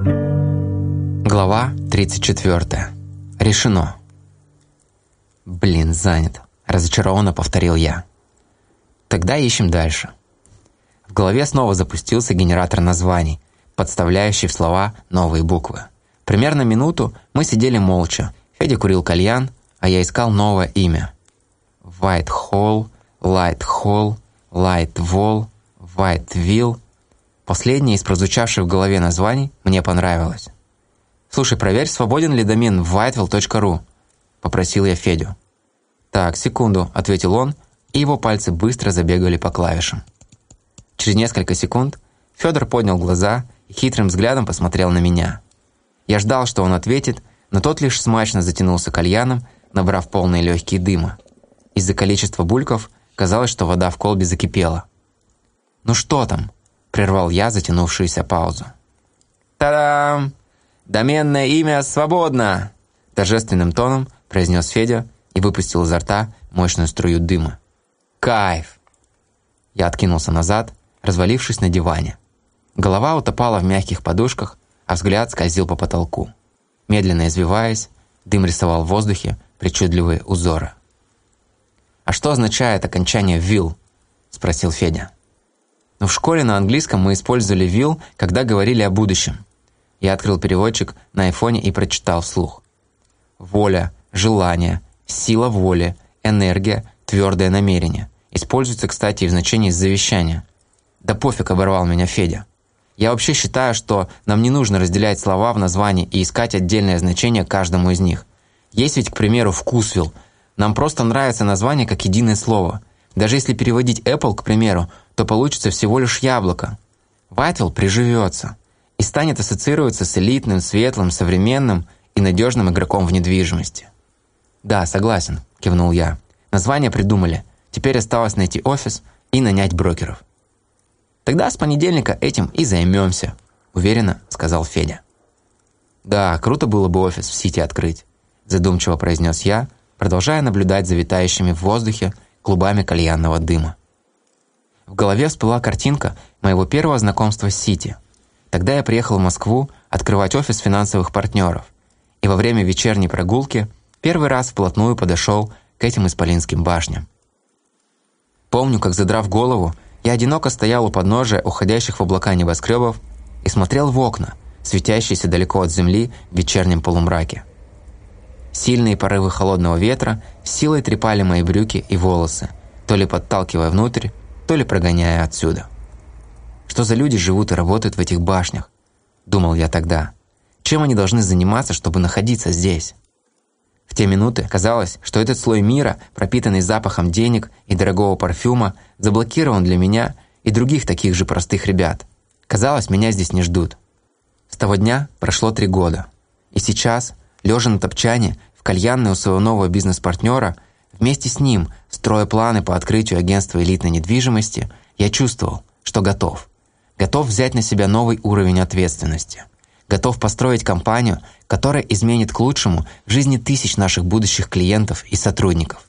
Глава 34. Решено. «Блин, занят», – разочарованно повторил я. «Тогда ищем дальше». В голове снова запустился генератор названий, подставляющий в слова новые буквы. Примерно минуту мы сидели молча. Федя курил кальян, а я искал новое имя. White Hall, Light Hall, Light Wall, White Will. Последнее из прозвучавших в голове названий мне понравилось. «Слушай, проверь, свободен ли домен whiteville.ru», – попросил я Федю. «Так, секунду», – ответил он, и его пальцы быстро забегали по клавишам. Через несколько секунд Федор поднял глаза и хитрым взглядом посмотрел на меня. Я ждал, что он ответит, но тот лишь смачно затянулся кальяном, набрав полные легкие дыма. Из-за количества бульков казалось, что вода в колбе закипела. «Ну что там?» – прервал я затянувшуюся паузу. «Та-дам! Доменное имя свободно!» Торжественным тоном произнес Федя и выпустил изо рта мощную струю дыма. «Кайф!» Я откинулся назад, развалившись на диване. Голова утопала в мягких подушках, а взгляд скользил по потолку. Медленно извиваясь, дым рисовал в воздухе причудливые узоры. «А что означает окончание «will»?» – спросил Федя. «Ну, в школе на английском мы использовали «will», когда говорили о будущем. Я открыл переводчик на айфоне и прочитал вслух. Воля, желание, сила воли, энергия, твердое намерение. Используется, кстати, и в значении завещания. Да пофиг, оборвал меня Федя. Я вообще считаю, что нам не нужно разделять слова в названии и искать отдельное значение каждому из них. Есть ведь, к примеру, вкусвилл. Нам просто нравится название как единое слово. Даже если переводить Apple, к примеру, то получится всего лишь яблоко. Вайтвилл приживется и станет ассоциироваться с элитным, светлым, современным и надежным игроком в недвижимости. «Да, согласен», – кивнул я. «Название придумали. Теперь осталось найти офис и нанять брокеров». «Тогда с понедельника этим и займемся», – уверенно сказал Федя. «Да, круто было бы офис в Сити открыть», – задумчиво произнес я, продолжая наблюдать за витающими в воздухе клубами кальянного дыма. В голове всплыла картинка моего первого знакомства с Сити. Тогда я приехал в Москву открывать офис финансовых партнеров, и во время вечерней прогулки первый раз вплотную подошел к этим исполинским башням. Помню, как, задрав голову, я одиноко стоял у подножия уходящих в облака небоскребов и смотрел в окна, светящиеся далеко от земли в вечернем полумраке. Сильные порывы холодного ветра силой трепали мои брюки и волосы, то ли подталкивая внутрь, то ли прогоняя отсюда. Что за люди живут и работают в этих башнях? Думал я тогда. Чем они должны заниматься, чтобы находиться здесь? В те минуты казалось, что этот слой мира, пропитанный запахом денег и дорогого парфюма, заблокирован для меня и других таких же простых ребят. Казалось, меня здесь не ждут. С того дня прошло три года. И сейчас, лежа на топчане, в кальянной у своего нового бизнес-партнера, вместе с ним, строя планы по открытию агентства элитной недвижимости, я чувствовал, что готов. Готов взять на себя новый уровень ответственности – готов построить компанию, которая изменит к лучшему жизни тысяч наших будущих клиентов и сотрудников.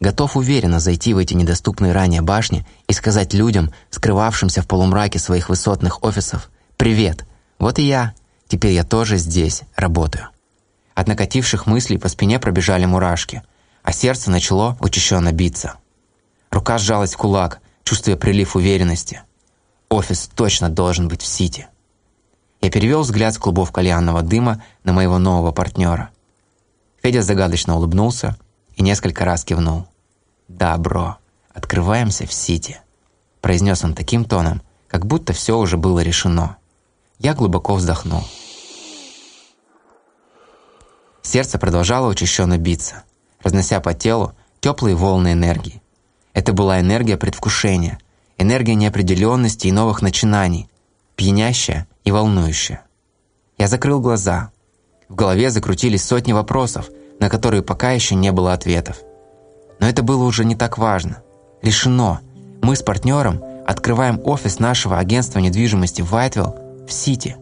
Готов уверенно зайти в эти недоступные ранее башни и сказать людям, скрывавшимся в полумраке своих высотных офисов, «Привет! Вот и я! Теперь я тоже здесь работаю». От накативших мыслей по спине пробежали мурашки, а сердце начало учащенно биться. Рука сжалась в кулак, чувствуя прилив уверенности. Офис точно должен быть в Сити. Я перевел взгляд с клубов кальянного дыма на моего нового партнера. Федя загадочно улыбнулся и несколько раз кивнул. «Да, бро, открываемся в Сити», – произнес он таким тоном, как будто все уже было решено. Я глубоко вздохнул. Сердце продолжало учащенно биться, разнося по телу теплые волны энергии. Это была энергия предвкушения, энергия неопределенности и новых начинаний, пьянящая и волнующее. Я закрыл глаза. В голове закрутились сотни вопросов, на которые пока еще не было ответов. Но это было уже не так важно. Решено. Мы с партнером открываем офис нашего агентства недвижимости Вайтвилл в Сити.